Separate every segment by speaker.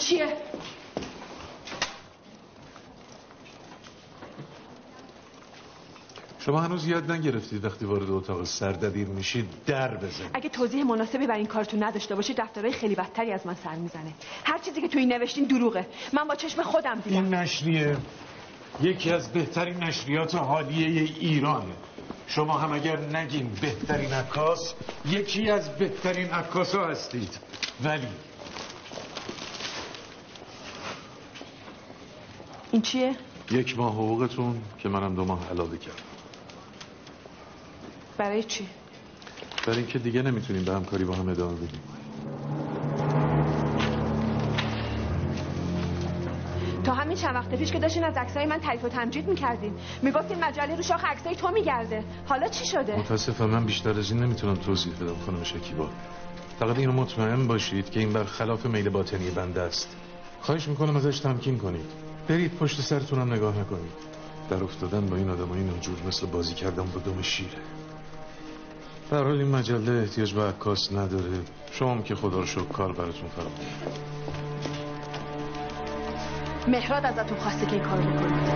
Speaker 1: چیه؟
Speaker 2: شما هنوز یاد نگرفتید وقتی وارد اتاق سردبیر میشید در بزنید.
Speaker 1: اگه توضیح مناسبی برای این کارتون نداشته باشید دفترهای خیلی بدتری از من سر می‌زنه. هر چیزی که تو این نوشتین دروغه. من با چشم خودم دیدم.
Speaker 2: این نشریه یکی از بهترین نشریات حالیه ایرانه شما هم اگر نگین بهترین عکاس یکی از بهترین عکاس ها هستید. ولی
Speaker 1: این چیه؟
Speaker 2: یک ماه حقوقتون که منم دو ماه علاوه کردم.
Speaker 1: برای چی؟
Speaker 2: برای اینکه دیگه نمی‌تونیم به همکاری با هم ادامه بدیم.
Speaker 1: تا همین چند وقت پیش که داشتین از عکسای من تعریف و تمجید می‌کردین. می‌گفتین مجله رو شاخ عکسای تو میگرده. حالا چی شده؟
Speaker 2: متاسفم من بیشتر از این نمی‌تونم توضیح بدم خانم شکیبا. فقط اینو مطمئن باشید که این بر خلاف میل باطنی بنده است. خواهش می‌کنم ازش تمکین کنید. برید پشت سرتونم نگاه نکنید. در افتادن با این آدمای ناجور مثل بازی کردن با دم شیره در حال این مجله احتیاج به عکاس نداره. شما که خدا رو شکر کار براتون فراهم
Speaker 1: مهراد ازتون خواسته که این کار بکنید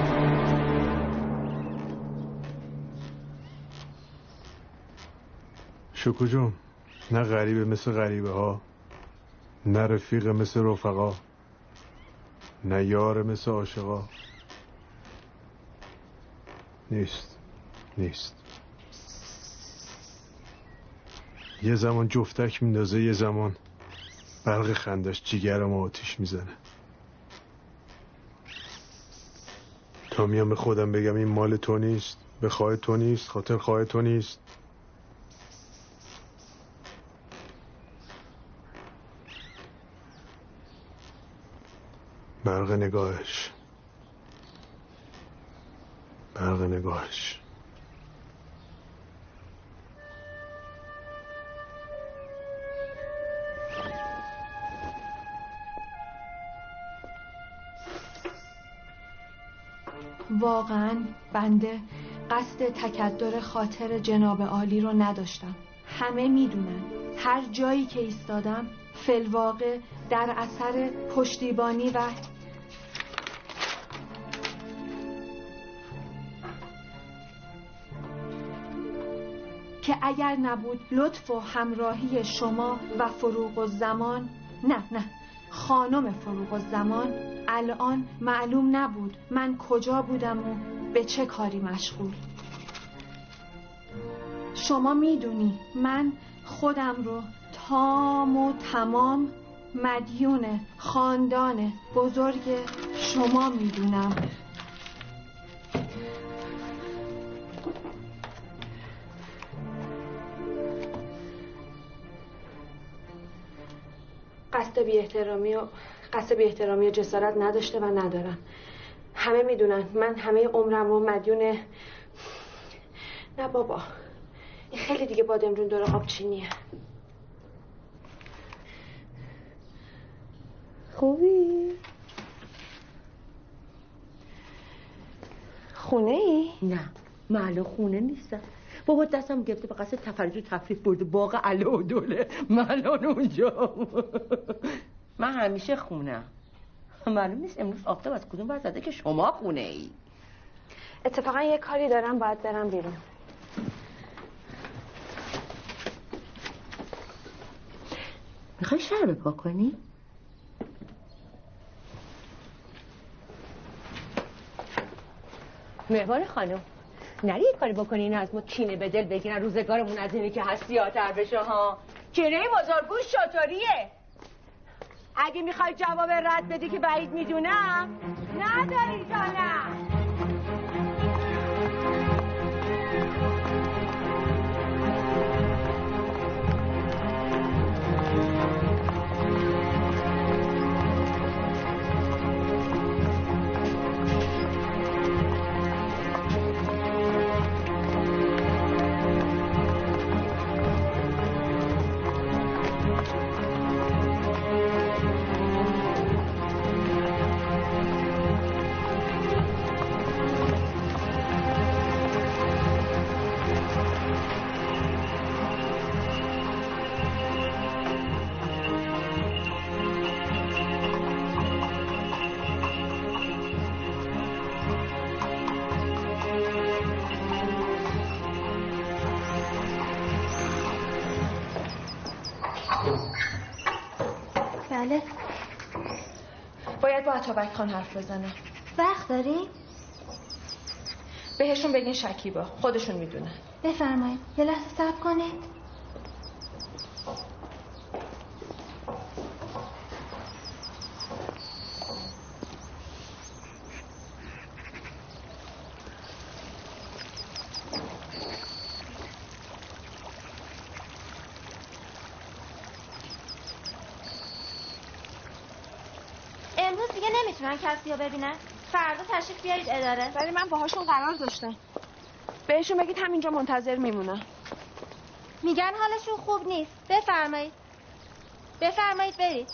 Speaker 3: شکو جون نه غریبه مثل غریبه ها نه رفیق مثل رفقا. نه یار مثل عاشقا. نیست. نیست. یه زمان جفتک میندازه یه زمان برق خندش جیگرم آتیش می‌زنه. تا میام به خودم بگم این مال تو نیست به خواه تو نیست خاطر خواه تو نیست. برق نگاهش. برق نگاهش.
Speaker 1: واقعا بنده قصد تکدر خاطر جناب عالی رو نداشتم. همه می‌دونن. هر جایی که ایستادم فلواقع در اثر پشتیبانی و که اگر نبود لطف و همراهی شما و فروغ و زمان نه نه. خانم فروغ و زمان الان معلوم نبود من کجا بودم و به چه کاری مشغول. شما می‌دونی من خودم رو تام و تمام مدیون خاندان بزرگ شما می‌دونم. قصد بی احترامی و قصد بی احترامی و جسارت نداشته و ندارم همه می‌دونن من همه عمرم رو مدیون نه بابا این خیلی دیگه بادمجون دور آب چینیه خوبی؟ خونه ای؟
Speaker 4: نه من خونه نیستم بابا دستم گرفته به قصد تفریج و تفریح برده. باغ علا و دوله. من اونجا. من همیشه خونم. معلوم نیست امروز آفتاب از کدوم بر زده که شما خونه ای؟
Speaker 1: اتفاقا یه کاری دارم باید برم بیرون.
Speaker 4: می‌خوای شهر پا کنی؟ مهوار خانم. نری کاری بکنی این از ما کینه به دل بگیرن روزگارمون از اینی که هستی آتر بشه ها. کینه بزرگوش شطوریه اگه می‌خوای جواب رد بدی که بعید می‌دونم نداری تا نه
Speaker 5: باید با عطابک خان حرف بزنم
Speaker 6: وقت داری؟
Speaker 5: بهشون بگین شکیبا. خودشون می‌دونن.
Speaker 6: بفرمایید. یه لحظه صبر کنید امروز دیگه نمی‌تونن کسی رو ببینن. فردا تشریف بیارید اداره.
Speaker 5: ولی من باهاشون قرار داشتم. بهشون بگید همینجا منتظر میمونم
Speaker 6: میگن حالشون خوب نیست. بفرمایید. بفرمایید برید.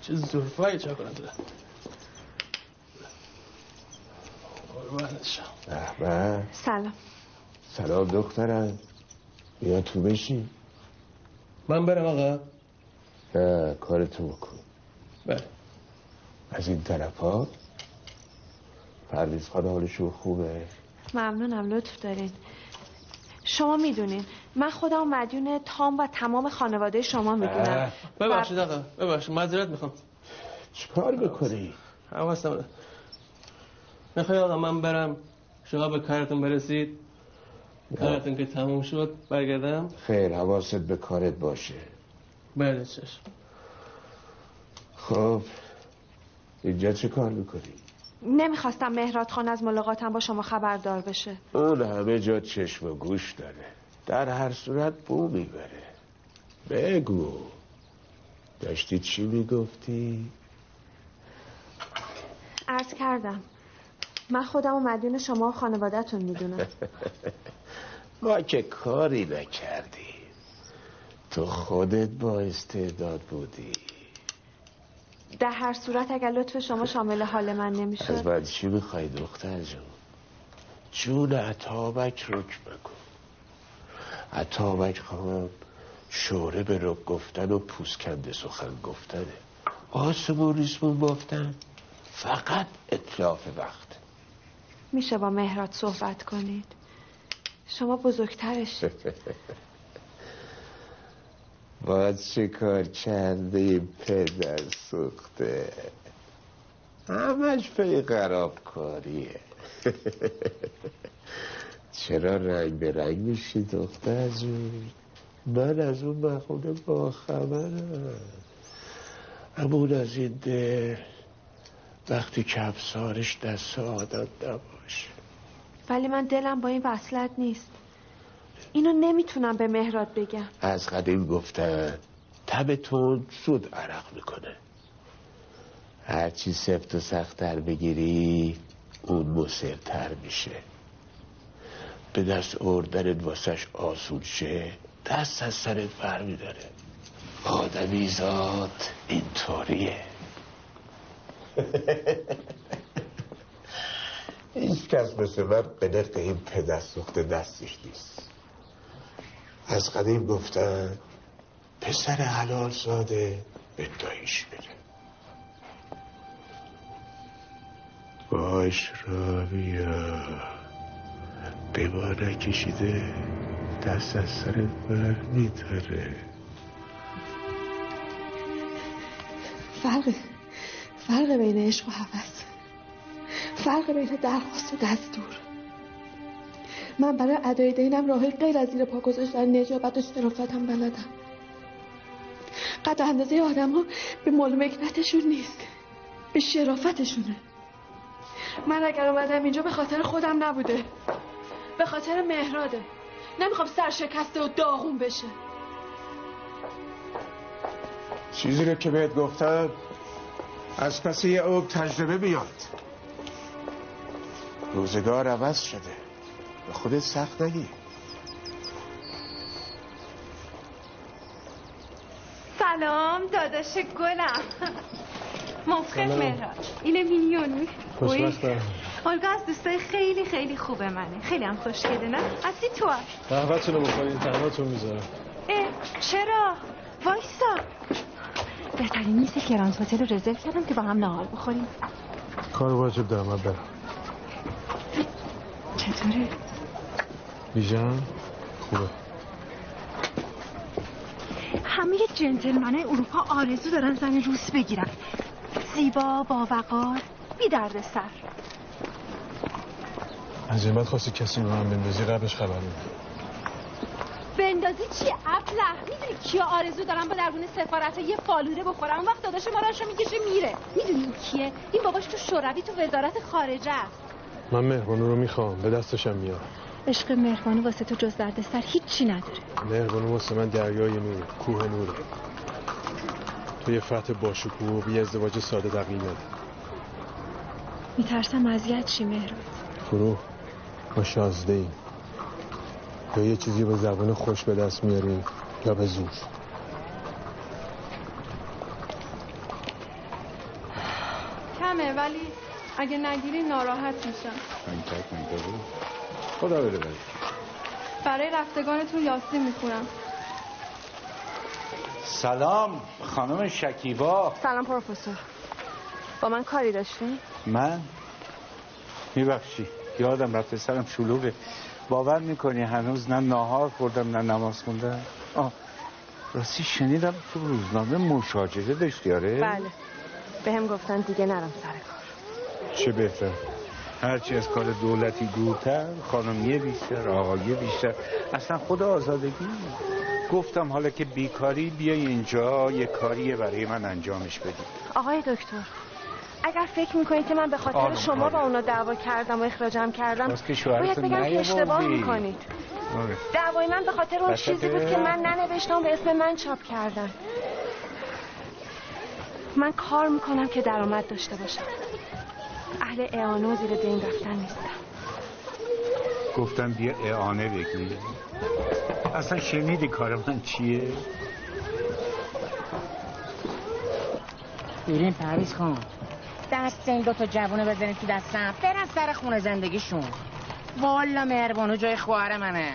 Speaker 7: چه زرفای چه
Speaker 8: به
Speaker 5: سلام.
Speaker 8: سلام دخترم. بیا تو بشین.
Speaker 7: من برم آقا.
Speaker 8: نه کارتو بکن.
Speaker 7: بله.
Speaker 8: از این طرف ها پرویز خانه حالشون خوبه؟
Speaker 5: ممنونم لطف دارین. شما می‌دونین من خودم مدیون تام و تمام خانواده شما می‌دونم.
Speaker 7: ببخشید آقا ببخشید معذرت می‌خوام.
Speaker 8: چیکار بکنی
Speaker 7: حواسم. می‌خوای آقا من برم شما به کارتون برسید. کارتون که تموم شد برگردم.
Speaker 8: خیر حواست به کارت باشه.
Speaker 7: بله چشم.
Speaker 8: خب اینجا چه کار می‌کنی؟
Speaker 5: نمی‌خواستم مهراد خان از ملاقاتم با شما خبردار بشه.
Speaker 8: اون همه جا چشم و گوش داره. در هر صورت بو می‌بره. بگو. داشتی چی می‌گفتی؟
Speaker 5: عرض کردم. من خودم و مدیون شما و خانوادهتون می‌دونم.
Speaker 8: ما که کاری نکردیم تو خودت با استعداد بودی.
Speaker 5: در هر صورت اگر لطف شما شامل حال من
Speaker 8: از
Speaker 5: نمی‌شد
Speaker 8: من چی می‌خوای دختر جون؟ جون عطابک رک بکن عطابک خواهم شوره به رک گفتن و پوسکنده سخن گفتنه آسمون ریسمون بافتن. فقط اطلاف وقت.
Speaker 5: میشه با مهراد صحبت کنید. شما بزرگترش.
Speaker 8: باید چه کار کرده پدر سوخته؟ همش پی قراب کاریه چرا رنگ به رنگ میشی دختر جون؟ من از اون مخونه با خبرم. همون از این دل. وقتی که افسارش دست آدم نباشه.
Speaker 5: ولی من دلم با این وصلت نیست. اینو نمی‌تونم به مهراد بگم.
Speaker 8: از قدیم گفتن تبتون زود عرق می‌کنه. هرچی سفت و سختتر بگیری اون مصرتر میشه. به دست اردنت واسش آسون شه دست از سرت بر میداره. آدمی ذات اینطوریه. هیچ کس مثل من به نرخ این پدر سوخته دستش نیست. از قدیم گفتن پسر حلال زاده به دایش میره باش را بیا به ما نکشیده دست از سرت بر میداره.
Speaker 5: فرق فرق بین عشق و هوس. فرق بین درخواست و دستور. من برای ادای دینم راه غیر از زیر پا گذاشتن نجابت و شرافتم بلدم. قد اندازه آدم ها به مال مکنتشون نیست به شرافتشونه. من اگر اومدم اینجا به خاطر خودم نبوده به خاطر مهراده. نمی‌خوام سرشکسته و داغون بشه.
Speaker 8: چیزی رو که بهت گفتم از پس یه عمر تجربه بیاد. روزگار عوض شده. به خودت سخت نگی.
Speaker 1: سلام داداش گلم. مفخر مهراد اینه میلیونی.
Speaker 3: خوشبختم
Speaker 1: olga از دوستای خیلی خیلی خوبه منه. خیلی هم خوشگله نه؟ اصلی تو هم.
Speaker 3: قهوه‌تون رو بخورین تنهاتون می‌ذارم.
Speaker 1: اه چرا؟ وایسا. بهترین میز گرانس هتل رو رزرو کردم که با هم نهار بخوریم.
Speaker 3: کار واجب دارم من برم.
Speaker 1: چطوره
Speaker 3: بیژن خوبه.
Speaker 9: همه جنتلمنای اروپا آرزو دارن زن روس بگیرن. زیبا با وقار بی درد سر.
Speaker 3: از این بعد خواستی کسی رو هم بندازی قبلش خبر میده
Speaker 9: بندازی چی؟ ابله می‌دونی کیا آرزو دارن با دربون سفارت یه فالوده بخورن؟ اون وقت داداش ما می‌کشه میره. می‌دونی این کیه؟ این باباش تو شوروی تو وزارت خارجه است.
Speaker 3: من مهربانو رو می‌خوام. به دستشم میارم
Speaker 9: عشق مهربانو واسه تو جز درد سر هیچی نداره.
Speaker 3: مهربانو واسه من دریای نور کوه نوره تو یه فتح باشکوه و بی ازدواج ساده دقیق نده.
Speaker 9: میترسم اذیت چی مهربان.
Speaker 3: فرو ما شازده ایم یا یه چیزی به زبان خوش به دست میاریم یا به زور.
Speaker 5: کمه ولی اگه نگیری ناراحت میشم.
Speaker 10: خدا بده بده
Speaker 5: برای رفتگانتون یاسی می‌خونم.
Speaker 11: سلام خانم شکیبا.
Speaker 5: سلام پروفسور. با من کاری داشتین؟
Speaker 11: من؟ میبخشی. یادم رفته سرم شلوغه. باور می‌کنی هنوز نه ناهار خوردم نه نماز خوندم؟ آه راستی شنیدم تو روزنامه مشاجره داشتی آره؟
Speaker 5: بله. به هم گفتن دیگه نرم سر کار.
Speaker 11: چه بهتر هرچی از کار دولتی دورتر خانمیه بیشتر آقایه بیشتر اصلا خود آزادگی گفتم حالا که بیکاری بیای اینجا یه کاریه برای من انجامش بدی
Speaker 5: آقای دکتر اگر فکر می‌کنید که من به خاطر
Speaker 11: آروم،
Speaker 5: شما. با اونا دعوا کردم و اخراجم کردم باید بگم که اشتباه. می‌کنید
Speaker 11: آره.
Speaker 5: دعوای من به خاطر اون؟ چیزی بود که من ننوشتم به اسم من چاپ کردن من کار می‌کنم که درآمد داشته باشم اهل اعانه زیر دین رفتن نیستم
Speaker 11: گفتم بیا اعانه بگی اصلا شنیدی کار من چیه؟
Speaker 12: بریم پریز خان. دست این دوتا جوونه بزنید تو دستم. برن سر خونه زندگیشون. والا مهربانو جای خواهر منه.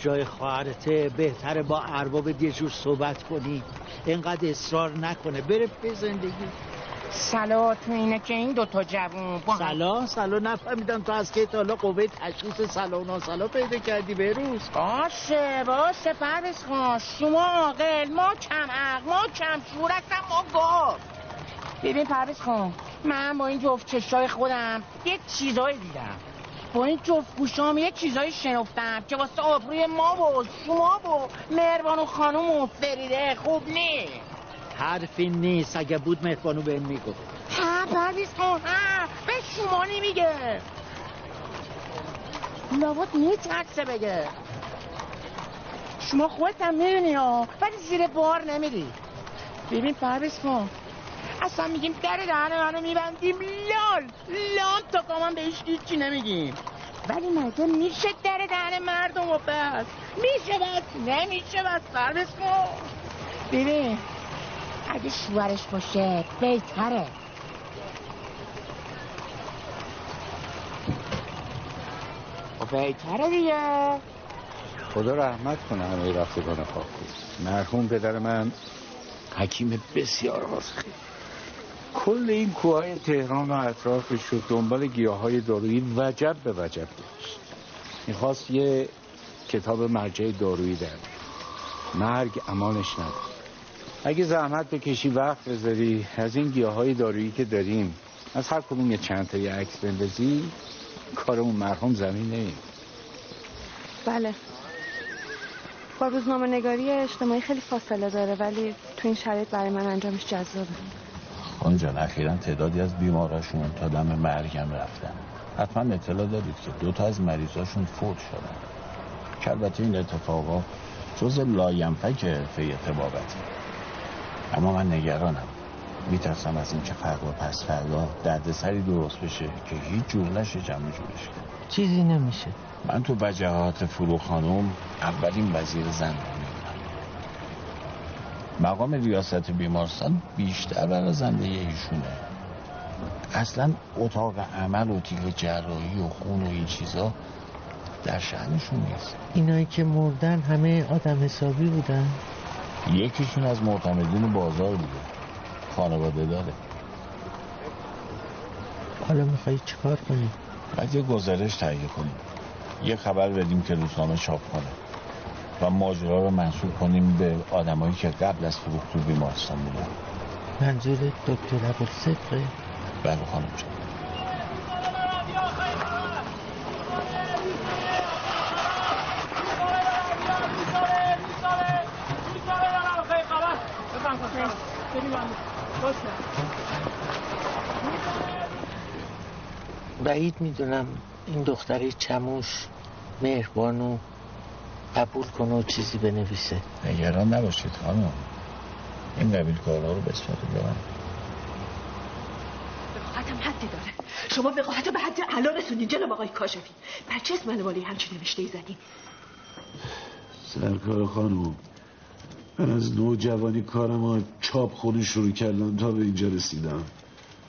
Speaker 13: جای خواهرته بهتره با ارباب یه جور صحبت کنی. اینقدر اصرار نکنه. بره به زندگی
Speaker 12: سلا تو اینه که این دوتا جوون با
Speaker 13: سلا؟ سلا نفهمیدم تو از که تا حالا قوه تشخیص سلا و ناسلا پیدا کردی بروز
Speaker 12: باشه باشه پرویز خان. شما عاقل ما کم عقل ما کم شور هستم ما گاو. ببین پرویز خان من با این جفت چشای خودم یه چیزایی دیدم. با این جفت گوشام یه چیزایی شنفتم که واسه آبروی ما و شما و مهربان و خانم و فریده خوب نیست.
Speaker 13: حرفی نیست. اگه بود مهربانو به این می‌گفت
Speaker 12: پرویز خان. ها به شما نمیگه لابد میترسه بگه. شما خودت هم می‌دونی ها ولی زیر بار نمیری. ببین پرویز کن اصلا میگیم در دهن منو میبندیم. لال لام تا کامان بهش هیچی نمیگیم. ولی مگه میشه در دهن مردم و بس؟ میشه بس؟ نمیشه بس پرویز کن ببین اگه شوهرش باشه بهتره. خب بهتره دیگه.
Speaker 11: خدا رحمت کنه همه رفتگان خاکوس مرحوم پدر من حکیم بسیار حاضقی کل این کوههای تهران و اطرافش رو دنبال گیاه های دارویی وجب به وجب داشت می‌خواست یه کتاب مرجع دارویی در مرگ امانش نداره اگه زحمت بکشی وقت بذاری. از این گیاه های دارویی که داریم از هر کدوم یه چند تا یه عکس بندازی کار اون مرحوم زمین نمید
Speaker 5: بله. با روزنامه نگاری اجتماعی خیلی فاصله داره ولی تو این شرایط برای من انجامش جذابه.
Speaker 10: خانم جان اخیرا تعدادی از بیماراشون تا دم مرگم رفتن. حتما اطلاع دارید که دو تا از مریضاشون فوت شدن. که البته این اتفاقا جز لاینفک حرفه طبابته. اما من نگرانم. میترسم از اینکه فردا پس فردا دردسری درست بشه که هیچ جور نشه جمع جورش کرد
Speaker 13: چیزی نمیشه.
Speaker 10: من تو وجهات فرو خانم اولین وزیر زن رو مقام ریاست بیمارستان بیشتر برازنده ایشونه. اصلا اتاق عمل و تیک جراحی و خون و این چیزا در شهنشون نیست.
Speaker 13: اینایی که مردن همه آدم حسابی بودن.
Speaker 10: یکیشون از معتمدین بازار بوده. خانواده داره.
Speaker 13: حالا میخوایی چیکار کنی؟
Speaker 10: باید یه گزارش تهیه کنیم. یه خبر بدیم که روزنامه چاپ کنه. و ماجرا رو منصوب کنیم به آدمایی که قبل از فروخت تو بیمارستان بودن.
Speaker 14: منظور دکتر عبدالصدقه
Speaker 10: بله خانم جان.
Speaker 14: بعید می‌دونم این دختری چموش مهربانو قبول کنه و چیزی بنویسه.
Speaker 10: نگران نباشید خانم. این قبیل کارها رو بسپاره دارم.
Speaker 5: وقاحتم حدی داره. شما وقاحت به حد علا رسوندین جناب آقای کاشفی. بر چه اسم والی همچین نوشته ای زدین
Speaker 15: سرکار خانم. من از نوجوانی کارم ها چاپ خونی شروع کردم تا به اینجا رسیدم.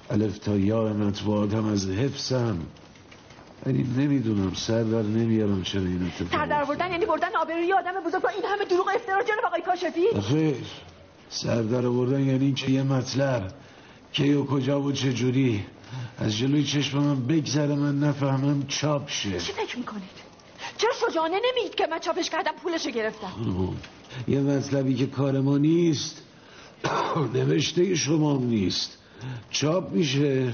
Speaker 15: الف تا یا مطبوعات هم از حفظم. ولی نمی‌دونم سر در نمیارم چرا این اتفاق
Speaker 5: سر در آوردن یعنی بردن آبروی آدم بزرگ. با این همه دروغ و افترا جناب آقای کاشفی؟
Speaker 15: خیر سر در آوردن یعنی این که یه مطلب. کی و کجا و چه جوری. از جلوی چشم من بگذره من نفهمم چاپ شه.
Speaker 5: چی فکر می‌کنید؟ چرا شجاعانه نمیید که من چاپش کردم پولشو گرفتم؟
Speaker 15: یه مطلبی که کار ما نیست نوشته شما نیست. چاپ میشه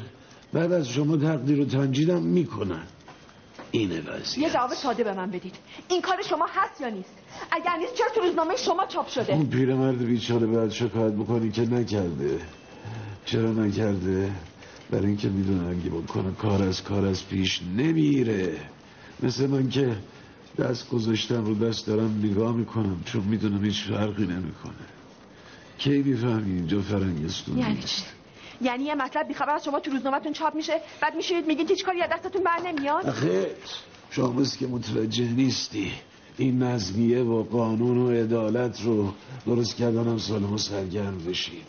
Speaker 15: بعد از شما تقدیر و تنجیدم می‌کنن. اینه وضعیت.
Speaker 5: یه جواب ساده به من بدید. این کار شما هست یا نیست؟ اگر نیست چرا تو روزنامه شما چاپ شده؟
Speaker 15: اون پیرمرد بیچاره باید شکایت بکنی که نکرده. چرا نکرده؟ برای اینکه می‌دونه اگه بکنه کار از کار از پیش نمیره. مثل من که دست گذاشتم رو دست دارم نگاه می‌کنم چون می‌دونم هیچ فرقی نمی‌کنه. کی می‌فهمی اینجا فرنگستون
Speaker 5: یعنی چی؟ یعنی یه مطلب بیخبر از شما تو روزنامه‌تون چاپ میشه بعد میشید میگین هیچ کاری از دستتون بر نمیاد؟
Speaker 15: آخه شما که متوجه نیستی. این نظمیه و قانون و عدالت رو درست کردنم سالم و سرگرم بشین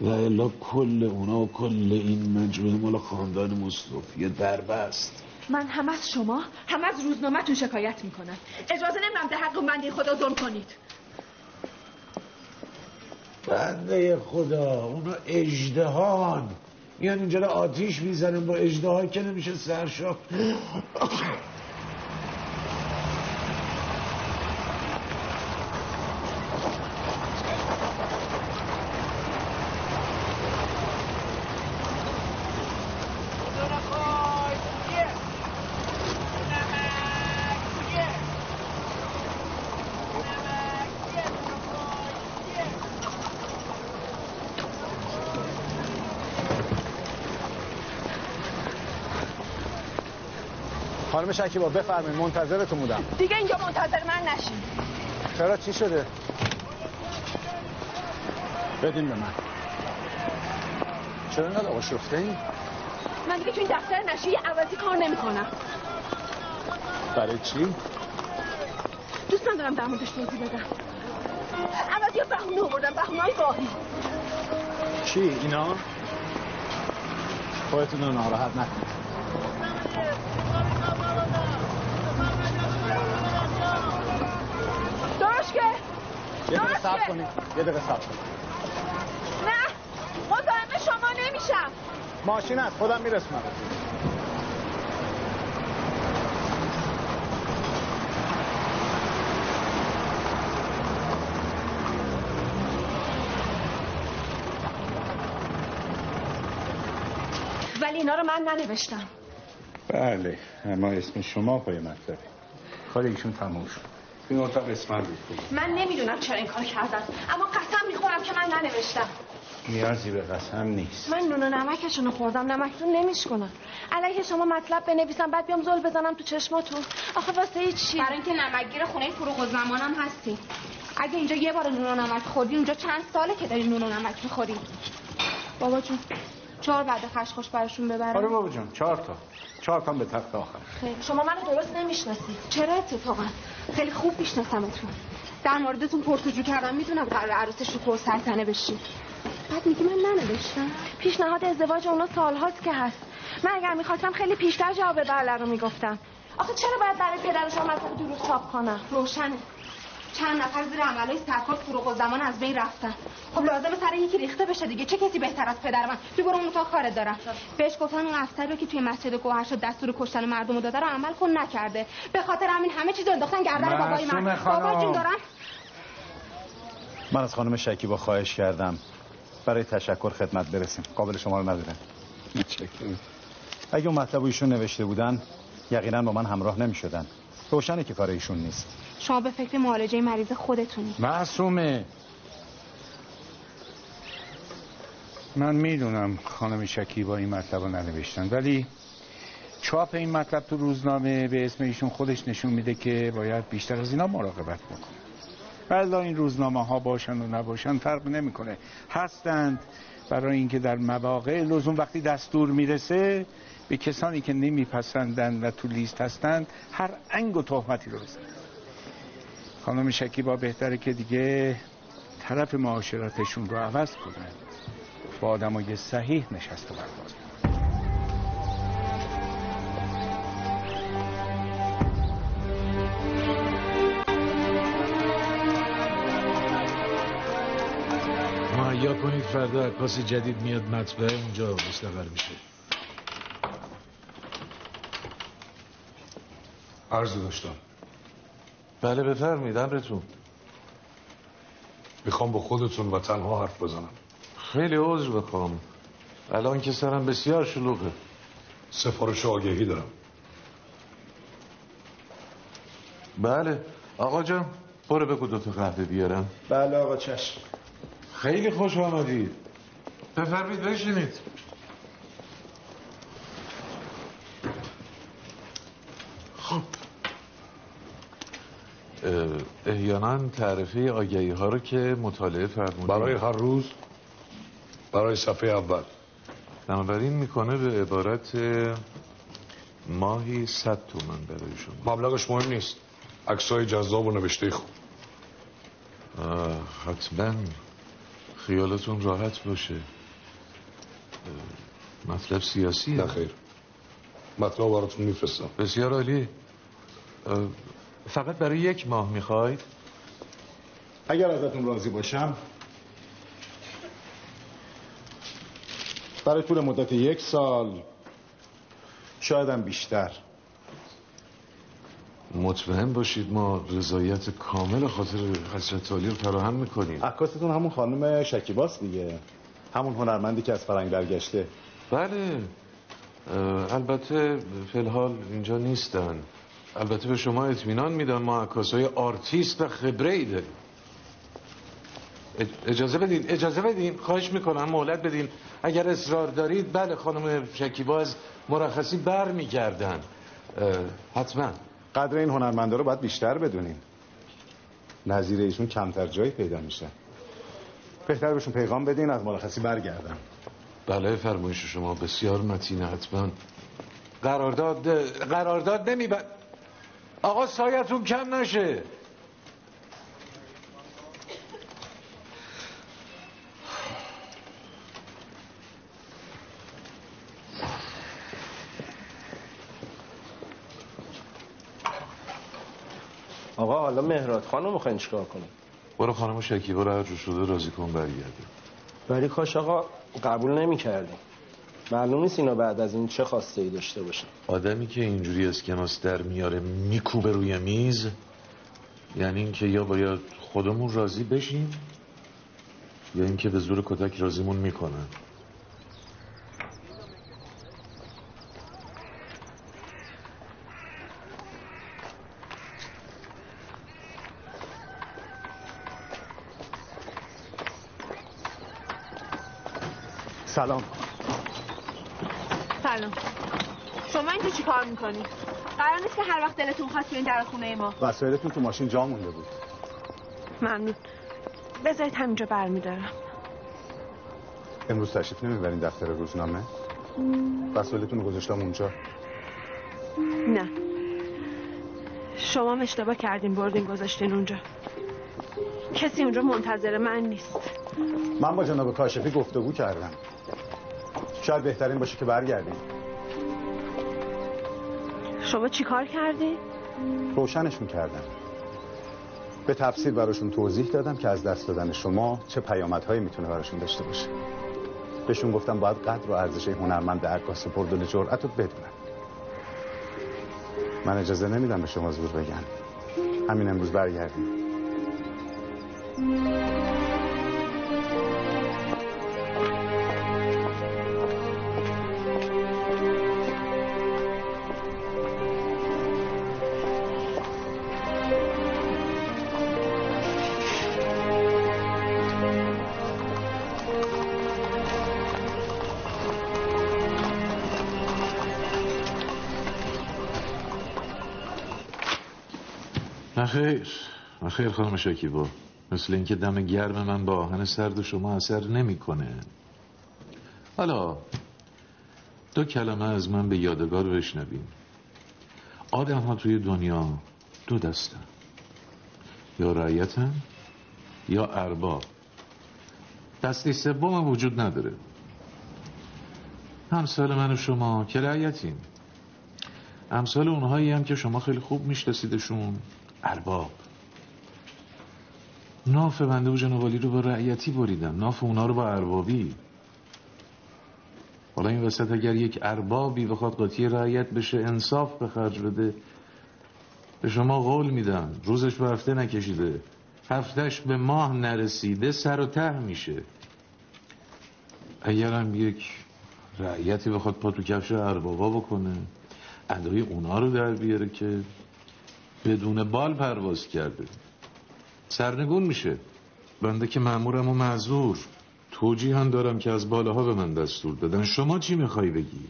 Speaker 15: و الا کل اونا و کل این مجموعه مال خاندان مصطفی دربست.
Speaker 5: من هم از شما هم از روزنامه‌تون شکایت می‌کنم. اجازه نمیدم به حق بنده خدا ظلم کنید.
Speaker 15: بنده خدا اونا اجدهان میان اینجا آتیش می‌زنن با اجدها که نمیشه سرشاف
Speaker 16: شکیبا بفرمایید منتظرتون بودم.
Speaker 5: دیگه اینجا منتظر من نشین.
Speaker 16: چرا؟ چی شده؟ بدین به من. چرا اینقدر آشفته این
Speaker 5: من دیگه تو این دفتر نشریه عوضی کار نمی‌کنم.
Speaker 16: برای چی؟
Speaker 5: دوست ندارم در موردش توضیح بدم. عوضی ها بهونه آوردن بهونه های واهی
Speaker 16: چی؟ اینا؟ خودتون رو ناراحت نکنید. یه دقیقه صبر کنید یه دقیقه صبر کنید
Speaker 5: نه. مزاحم شما نمیشم.
Speaker 16: ماشین هست. خودم میرسونم.
Speaker 5: ولی اینا رو من ننوشتم.
Speaker 10: بله. اما اسم شما پای مطلبه. کار ایشون تموم شد. این اتاق اسم من بود.
Speaker 5: من نمی‌دونم چرا این کار کردم اما قسم می‌خورم که من ننوشتم.
Speaker 10: نیازی به قسم نیست.
Speaker 5: من نون و نمکشون رو خوردم نمکتون نمیشکنم علیه شما مطلب بنویسم بعد بیام زل بزنم تو چشماتون. آخه واسه ای چی.
Speaker 9: برای اینکه نمکگیر خونه فروغ و زمانم هستی. اگه اینجا یه بار نون و نمک خوردی اونجا چند ساله که داری نون و نمک می‌خوری؟ بابا جون چهار بعد خشخاش براشون ببرم.
Speaker 10: آره بابا جان چهار تا. چهار تا به تخت آخر.
Speaker 5: خیلی شما منو درست نمی‌شناسید چرا اتفاقا؟
Speaker 9: خیلی خوب میشناسمتون در موردتون پرسجو کردم می‌دونم قرار عروس شکوه و سلطنه بشی. بعد میگی من ننوشتم.
Speaker 5: پیشنهاد ازدواج اونا سالهاست که هست. من اگر می‌خواستم خیلی پیشتر جواب بله رو می‌گفتم. آخه چرا باید برای پدرشم مطلب دروغ چاپ کنم؟
Speaker 9: روشنه. چند نفر زیر عملای سرکار فروغ و زمان از بین رفتن. خب لازمه سر یکی ریخته بشه دیگه. چه کسی بهتر از پدر من؟ تو برو اون اتاق کارت دارم. بهش گفتن اون افسر رو که توی مسجد گوهر شد دستور کشتن مردم رو داده رو عمل کن نکرده. به خاطر همین همه چیز انداختن گردن بابای من. بابا جون دارم؟
Speaker 16: من از خانم شکیبا خواهش کردم. برای تشکر خدمت برسیم. قابل شما رو نداره اگه اون مطلب رو ایشون نوشته بودن یقینا با من همراه نمی شدن روشنه که کار ایشون نیست.
Speaker 9: شما به فکر معالجه مریض خودتونی.
Speaker 11: معصومه. من می‌دونم خانم شکیبا این مطلب رو ننوشتن ولی چاپ این مطلب تو روزنامه به اسم ایشون خودش نشون میده که باید بیشتر از اینا مراقبت بکنه. بلا این روزنامه ها باشن و نباشن فرق نمی‌کنه. هستند برای اینکه در مواقع لزوم وقتی دستور می‌رسه به کسانی که نمیپسندند و تو لیست هستند هر انگ و تهمتی رو بزنن. خانم شکیبا بهتره که دیگه طرف معاشرتشون رو عوض کنن با آدمای صحیح نشست و برخواست
Speaker 2: مهیا کنید فردا عکاس جدید میاد مطبعه اونجا مستقر میشه.
Speaker 3: عرض داشتم.
Speaker 2: بله بفرمایید امرتون.
Speaker 3: می‌خوام با خودتون و تنها حرف بزنم.
Speaker 2: خیلی عذر بخوام الان که سرم بسیار شلوغه.
Speaker 3: سفارش آگهی دارم.
Speaker 2: بله. آقا جان برو بگو دوتا قهوه بیارم.
Speaker 16: بله آقا چشم.
Speaker 2: خیلی خوش آمدید. بفرمید بشینید. احیانا تعرفه آگهی ها رو که مطالعه فرمودید
Speaker 3: برای هر روز برای صفحه اول.
Speaker 2: بنابراین می‌کنه به عبارت ماهی صد تومن برای شما.
Speaker 3: مبلغش مهم نیست. عکسای جذاب و نوشته خوب.
Speaker 2: حتما خیالتون راحت باشه. مطلب سیاسی.
Speaker 3: نه خیر مطلب براتون میفرستم.
Speaker 2: بسیار عالی. فقط برای یک ماه می‌خواید؟
Speaker 16: اگر ازتون راضی باشم برای طول مدت یک سال شایدم بیشتر.
Speaker 2: مطمئن باشید ما رضایت کامل خاطر حضرت عالی رو فراهم می‌کنیم.
Speaker 16: عکاستون همون خانم شکیباست دیگه. همون هنرمندی که از فرنگ برگشته.
Speaker 2: بله. البته فی‌الحال اینجا نیستن. البته به شما اطمینان میدم ما عکاسای آرتیست و خبره ای داریم. اج- اجازه بدین اجازه بدین خواهش می‌کنم مهلت بدین. اگر اصرار دارید بله خانم شکیبا از مرخصی بر میگردن حتما.
Speaker 16: قدر این هنرمندا رو باید بیشتر بدونین. نظیر ایشون کمتر جایی پیدا میشه. بهتر بهشون پیغام بدین از مرخصی برگردم
Speaker 2: بله فرمایش شما بسیار متینه حتما. قرارداد قرارداد نمیبند. آقا سایتون کم نشه.
Speaker 7: آقا حالا مهراد خانم می‌خواین چیکار کنیم؟
Speaker 2: برو خانم شکیبا رو هر شده راضی کن برگرده.
Speaker 7: ولی کاش آقا قبول نمی کردیم معلوم نیست اینا بعد از این چه خواسته ای داشته باشن.
Speaker 2: آدمی که اینجوری اسکناس در میاره میکوبه روی میز یعنی اینکه یا باید خودمون راضی بشیم یا اینکه به زور کتک راضیمون می‌کنن
Speaker 16: سلام.
Speaker 9: سلام شما اینجا چی کار می‌کنی؟ قرار نیست که هر وقت دلتون خواست بیاین در خونه ما.
Speaker 16: وسایلتون تو ماشین جا مونده بود.
Speaker 9: ممنون. بذارید همینجا برمیدارم.
Speaker 16: امروز تشریف نمی‌برین دفتر روزنامه؟ وسایلتون رو گذاشتم اونجا.
Speaker 9: نه. شما اشتباه کردین بردین گذاشتین اونجا. کسی اونجا منتظر من نیست.
Speaker 16: من با جناب کاشفی گفتگو کردم. شاید بهترین باشه که برگردیم.
Speaker 9: شما چی کار کردین؟
Speaker 16: روشنش می‌کردم. به تفصیل براشون توضیح دادم که از دست دادن شما چه پیامدهایی می‌تونه براشون داشته باشه. بهشون گفتم باید قدر و ارزش هنرمند عکاس پردون جرأت رو بدونن. من اجازه نمیدم به شما زور بگن همین امروز برگردیم.
Speaker 2: نخیر نخیر خانم شکیبا مثل اینکه دم گرم من با آهن سرد شما اثر نمی‌کنه. حالا دو کلمه از من به یادگار بشنویم. آدم ها توی دنیا دو دستن. یا رعیتن یا ارباب. دستی سوم وجود نداره. همسال من و شما که رعیتیم. امثال اونهایی هم که شما خیلی خوب میشناسیدشون. ارباب. ناف بنده و جنوالی رو با رعیتی بریدم ناف اونا رو با اربابی. حالا این وسط اگر یک اربابی بخواد قاطی رعیت بشه انصاف به خرج بده به شما قول میدم روزش به هفته نکشیده. هفتش به ماه نرسیده سر و ته میشه. اگرم یک رعیتی بخواد پا تو کفش اربابا بکنه ادای اونا رو در بیاره که بدون بال پرواز کرده. سرنگون میشه. بنده که مأمورم و معذور. توجیه هم دارم که از بالاها به من دستور دادن. شما چی می‌خوای بگی؟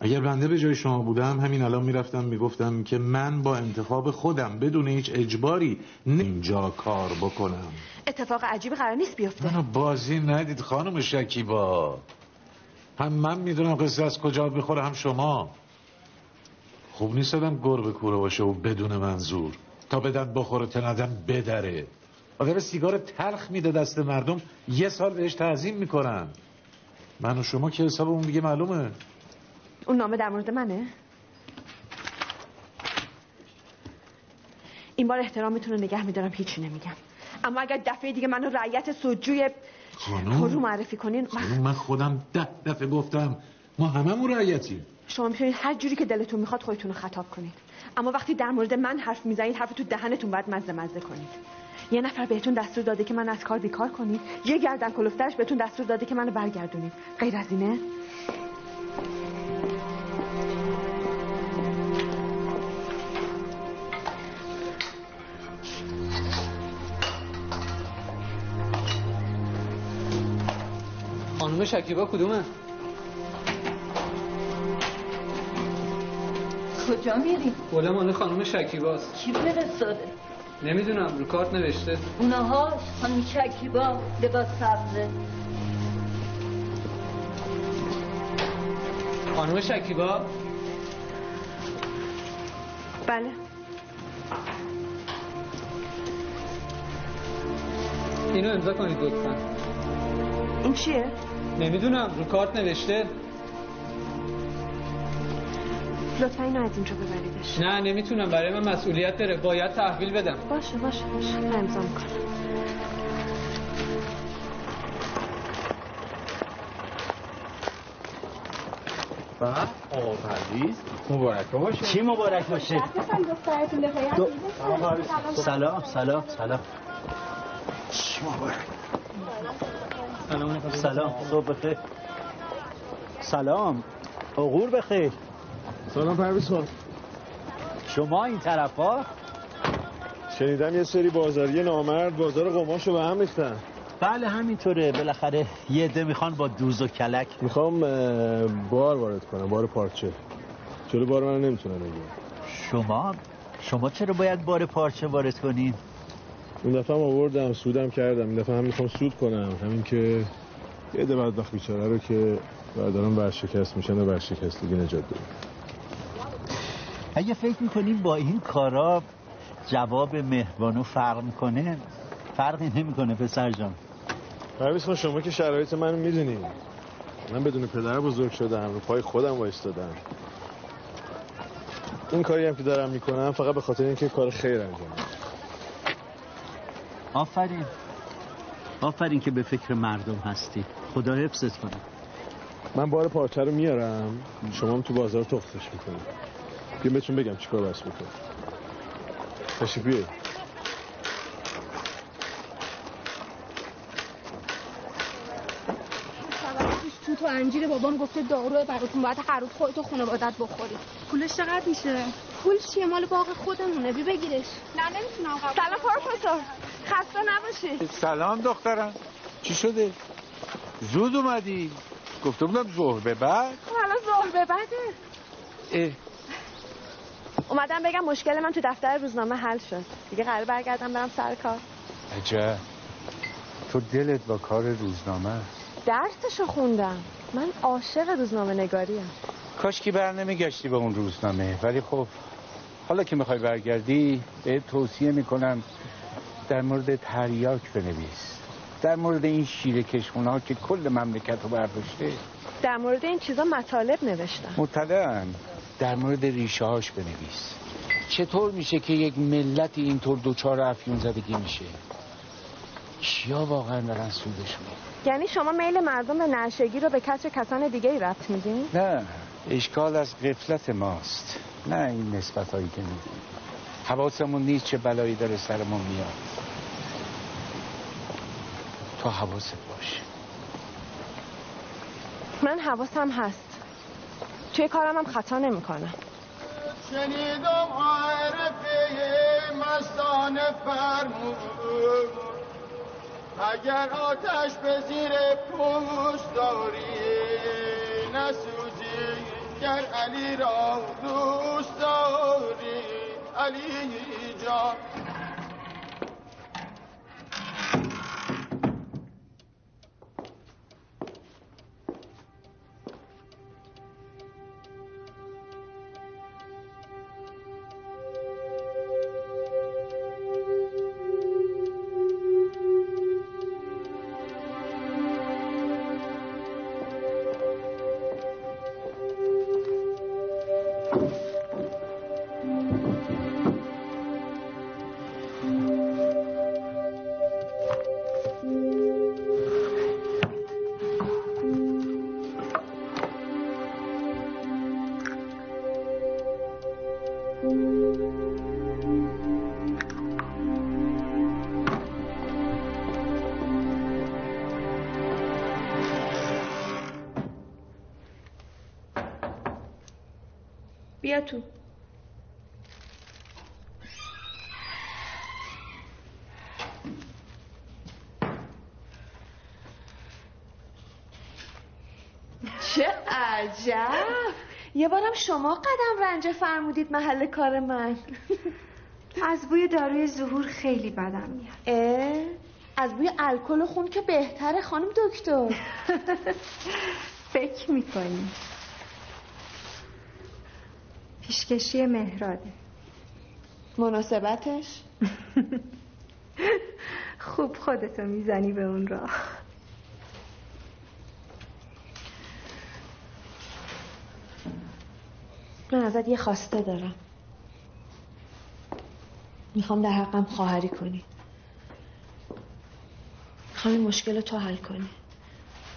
Speaker 2: اگر بنده به جای شما بودم همین الان می‌رفتم می‌گفتم که من با انتخاب خودم بدون هیچ اجباری اینجا کار بکنم.
Speaker 5: اتفاق عجیبی قرار نیست بیفته.
Speaker 2: منو بازی ندید خانم شکیبا. هم من می‌دونم قصه از کجا بخوره هم شما. خوب نیست آدم گربه کوره باشه و بدون منظور. تا بدن بخوره تندم بدره. آدم سیگار تلخ میده دست مردم یه سال بهش تعظیم می‌کنن. من و شما که حسابمون دیگه معلومه.
Speaker 5: اون نامه در مورد منه؟ این بار احترامیتون رو نگه میدارم هیچی نمیگم. اما اگر دفعه دیگه منو رعیت سودجوی
Speaker 2: خانم
Speaker 5: معرفی کنین
Speaker 2: خانم من خودم ده دفعه گفتم ما هممون رعیتیم.
Speaker 5: شما می‌تونید هر جوری که دلتون می‌خواد خودتون رو خطاب کنید. اما وقتی در مورد من حرف می‌زنید حرف تو دهنتون باید مزه مزه کنید. یه نفر بهتون دستور داده که من از کار بیکار کنید. یه گردن کلفترش بهتون دستور داده که منو برگردونید. غیر از اینه؟
Speaker 17: خانم شکیبا کدومه؟
Speaker 4: کجا میری؟
Speaker 17: گله مال خانم شکیباست.
Speaker 4: کی فرستاده؟
Speaker 17: نمی‌دونم رو کارت نوشته.
Speaker 4: اونها خانم شکیبا لباس سبزه.
Speaker 17: خانم شکیبا؟
Speaker 5: بله.
Speaker 17: اینو امضا کنید لطفا.
Speaker 5: این چیه؟
Speaker 17: نمی‌دونم رو کارت نوشته.
Speaker 5: لطفا اینو از اینجا ببریدش.
Speaker 17: نه نمی‌تونم برای من مسئولیت داره. باید تحویل بدم.
Speaker 5: باشه باشه باشه. من امضا می‌کنم.
Speaker 11: با آفریز مبارک باشه. چی مبارک باشه؟ دو... سلام سلام سلام چی مبارک.
Speaker 17: سلام
Speaker 11: سلام صبح بخیر. سلام عقور بخیر.
Speaker 3: سلام پرویز خان
Speaker 11: شما این طرف ها
Speaker 3: شنیدم یه سری بازاری نامرد بازار قماشو به هم ریختن.
Speaker 11: بله همینطوره. بالاخره یه عده می‌خوان با دوز و کلک.
Speaker 3: می‌خوام بار وارد کنم بار پارچه. جلو بار من نمی‌تونم بگیرم.
Speaker 11: شما؟ شما چرا باید بار پارچه وارد کنین؟
Speaker 3: اون دفعه آوردم سودم کردم. این دفعه هم می‌خوام سود کنم. همین که یه عده بدبخت بیچاره رو که بردارم ورشکست میشن و ورشکستگی نجات بدیم
Speaker 11: اگه فکر می‌کنیم با این کارا جواب مهربانو فرق می‌کنه؟ فرقی نمی‌کنه پسر جان.
Speaker 3: پرویز شما که شرایط منو می‌دونی من بدون پدر بزرگ شدم رو پای خودم وایستادم. این کاری هم که دارم می‌کنم فقط به خاطر اینکه کار خیر انجام
Speaker 13: آفرین. آفرین که به فکر مردم هستی. خدا حفظت کنه.
Speaker 3: من بار پارچه رو میارم. شما هم تو بازار تختش می‌کنی بیا بهتون بگم چیکار باید می‌کنی تشریف بیایید
Speaker 9: تو تو انجیر بابام گفته داروه براتون باید هر روز خودتو خانوادت بخوری. پولش چقدر میشه؟ پول چیه؟ مال باغ خودمونه. بی بگیرش. نه نمی‌تونم قبول
Speaker 5: سلام پروفسور خسته نباشی.
Speaker 11: سلام دخترم. چی شده؟ زود اومدی. گفته بودم ظهر به بعد.
Speaker 5: خب الان ظهر به بعده.
Speaker 11: اه.
Speaker 5: اومدم بگم مشکل من تو دفتر روزنامه حل شد. دیگه قرار برگردم برم سر کار.
Speaker 11: عجب. تو دلت با کار روزنامه است.
Speaker 5: درسشو خوندم. من عاشق روزنامه نگاریم.
Speaker 11: کاش که بر نمیگشتی به اون روزنامه. ولی خب حالا که می‌خوای برگردی به توصیه می‌کنم در مورد تریاک بنویس. در مورد این شیر کشمون ها که کل مملکت رو برداشته.
Speaker 5: در مورد این چیزا مطالب نوشتم.
Speaker 11: مطلعم در مورد ریشه هاش بنویس. چطور میشه که یک ملت اینطور دوچار افیون زدگی میشه؟ کیا واقعا دارن سودش
Speaker 5: یعنی شما میل مردم به نشگی رو به کسر کسان دیگه ای ربط میدین؟
Speaker 11: نه اشکال از قفلت ماست. نه این نسبت هایی که میدیم حواسمون نیست چه بلایی داره سرمون میاد. تو حواست باشه
Speaker 5: من حواسم هست. توی کارم هم خطا نمی‌کنم
Speaker 18: شنیدم عرفه مستانه فرمود. اگر آتش به زیر پوست داری نسوزی گر علی را دوست داری. علی جان.
Speaker 5: بیا تو چه عجب. یه بارم شما قدم رنجه فرمودید محل کار من.
Speaker 1: از بوی داروی ظهور خیلی بدم میاد.
Speaker 5: اه؟ از بوی الکل و خون که بهتره خانم دکتر.
Speaker 1: فکر می‌کنی. پیشکشی مهراده
Speaker 5: مناسبتش؟
Speaker 1: خوب خودتو می‌زنی به اون راه.
Speaker 5: من ازت یه خواسته دارم. می‌خوام در حقم خواهری کنی. می‌خوام این مشکل تو حل کنی.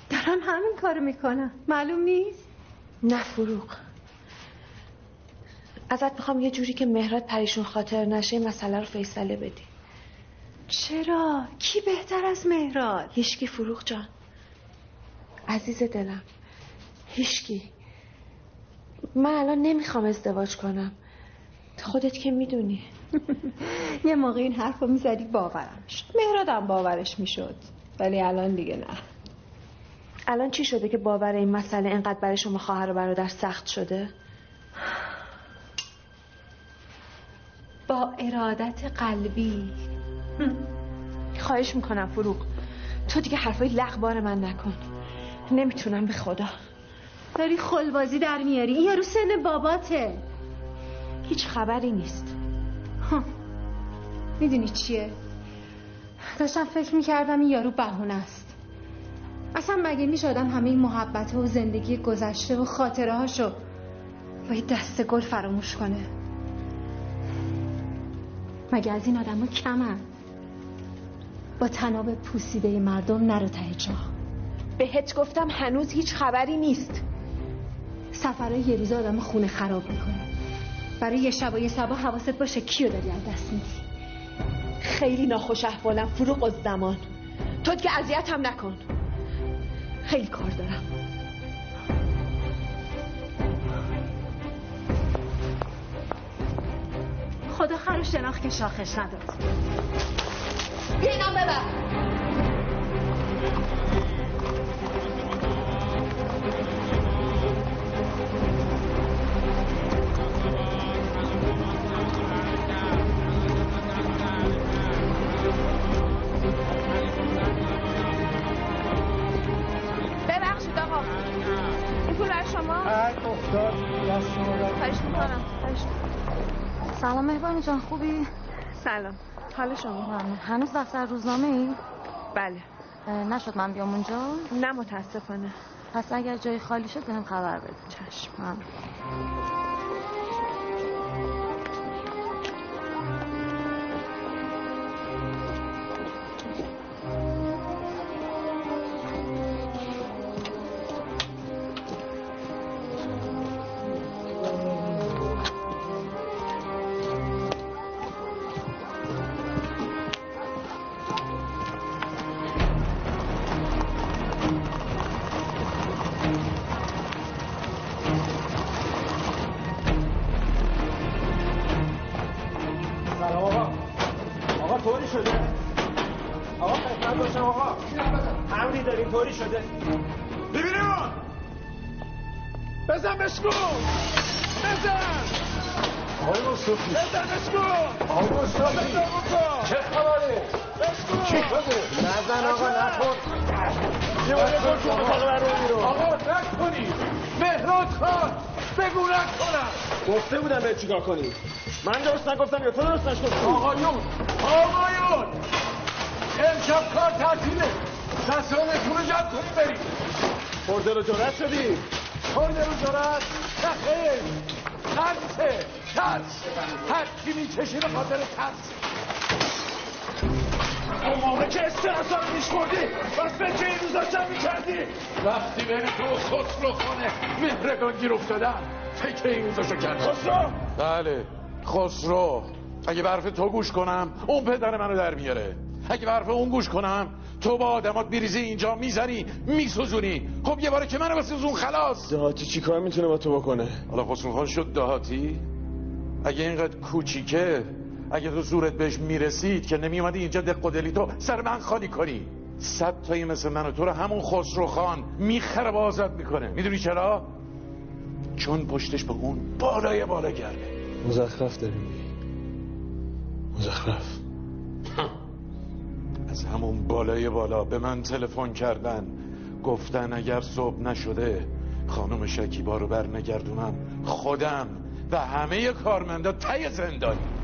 Speaker 1: دارم همین کارو می‌کنم. معلوم نیست؟
Speaker 5: نه فروغ. ازت می‌خوام یه جوری که مهرات پریشون خاطر نشه این مسئله رو فیصله بدی.
Speaker 1: چرا؟ کی بهتر از مهراد؟
Speaker 5: هیشکی فروغ جان. عزیز دلم. هیشکی. من الان نمی‌خوام ازدواج کنم. خودت که می‌دونی.
Speaker 1: یه موقع این حرف رو می‌زدی باورم شد مهرادم باورش می‌شد. ولی الان دیگه نه.
Speaker 5: الان چی شده که باور این مسئله اینقدر برای شما خواهر و برادر سخت شده؟
Speaker 1: با ارادت قلبی.
Speaker 5: خواهش می‌کنم فروغ. تو دیگه حرفای لغبار من نکن. نمی‌تونم به خدا.
Speaker 1: داری خلبازی در میاری. این یارو سن باباته.
Speaker 5: هیچ خبری نیست.
Speaker 1: می‌دونی چیه؟ داشتم فکر می‌کردم این یارو بهونه است. اصلا مگه میشه آدم همه این محبت و زندگی گذشته و خاطره هاشو با یه دست گل فراموش کنه؟ مگه از این آدم ها کمن؟
Speaker 19: با تناب پوسیده مردم نرو ته جا.
Speaker 5: بهت گفتم هنوز هیچ خبری نیست.
Speaker 19: سفرهای یه روز آدم خونه خراب می‌کنه. برای یه شب و یه شبا حواست باشه کیو داری از دست میدی.
Speaker 5: خیلی ناخوش احوالم فروغ و زمان. تو که اذیتم نکن. خیلی کار دارم.
Speaker 19: خدا خر و شناخت که شاخش نداد.
Speaker 5: بیا اینم ببر. ببخشید آقا. این پول برای شما؟
Speaker 20: افتاد دست شما
Speaker 5: خواهش می‌کنم خواهش
Speaker 21: سلام مهربانی جان خوبی؟
Speaker 5: سلام. حال شما؟
Speaker 21: ممنون. هنوز دفتر روزنامه ای؟
Speaker 5: بله.
Speaker 21: نشد من بیام اونجا؟
Speaker 5: نه متاسفانه.
Speaker 21: پس اگر جای خالی شد بهم خبر بده
Speaker 5: چشم.
Speaker 21: ممنون.
Speaker 3: بزن بشکو بزن.
Speaker 2: آقای مصطفی.
Speaker 3: بزن بشکو
Speaker 2: آقای مصطفی. چه خبره؟ چی شده
Speaker 3: نزن آقا نخور. یه باره کن تو برو بیرون.
Speaker 2: آقا نکنی مهراد خان بگو نکنم
Speaker 3: گفته بودم به چیکار کنی. من درست نگفتم یا تو درست نگفتی؟
Speaker 2: آقایون. آقایون. امشب کار تعطیله. کسانتون رو جمع کنید برید.
Speaker 3: خورده و جرأت شدی.
Speaker 2: خورده رو جرأت نه خیر ترسه ترس. هر کی می‌کشی به خاطر ترس.
Speaker 3: اون موقع که استرس رو میشکردی بس به چه این روزا چه می‌کردی؟
Speaker 2: وقتی بین تو خسرو خانه مهرگان گیر افتادم فکر این روزاشو کردم
Speaker 3: خسرو!
Speaker 2: بله خسرو. اگه به حرف تو گوش کنم اون پدر منو در میاره. اگه به حرف اون گوش کنم تو با آدمات میریزی اینجا می‌زنی میسوزونی. خب یه باره که منو بسوزون خلاص.
Speaker 3: دهاتی چی کار می‌تونه با تو بکنه؟
Speaker 2: حالا خسرو خان شد دهاتی؟ اگه اینقدر کوچیکه اگه تو زورت بهش می‌رسید که نمیومدی اینجا دق و دلی تو سر من خالی کنی. صد تایی مثل من و تو رو همون خسرو خان می‌خره با آزاد می‌کنه. می‌دونی چرا؟ چون پشتش به اون بالای بالا گرده.
Speaker 3: مزخرف داری مزخرف.
Speaker 2: از همون بالای بالا به من تلفن کردن. گفتن اگر صبح نشده خانم شکیبا رو برنگردونم خودم و همه کارمندا تای زندانی.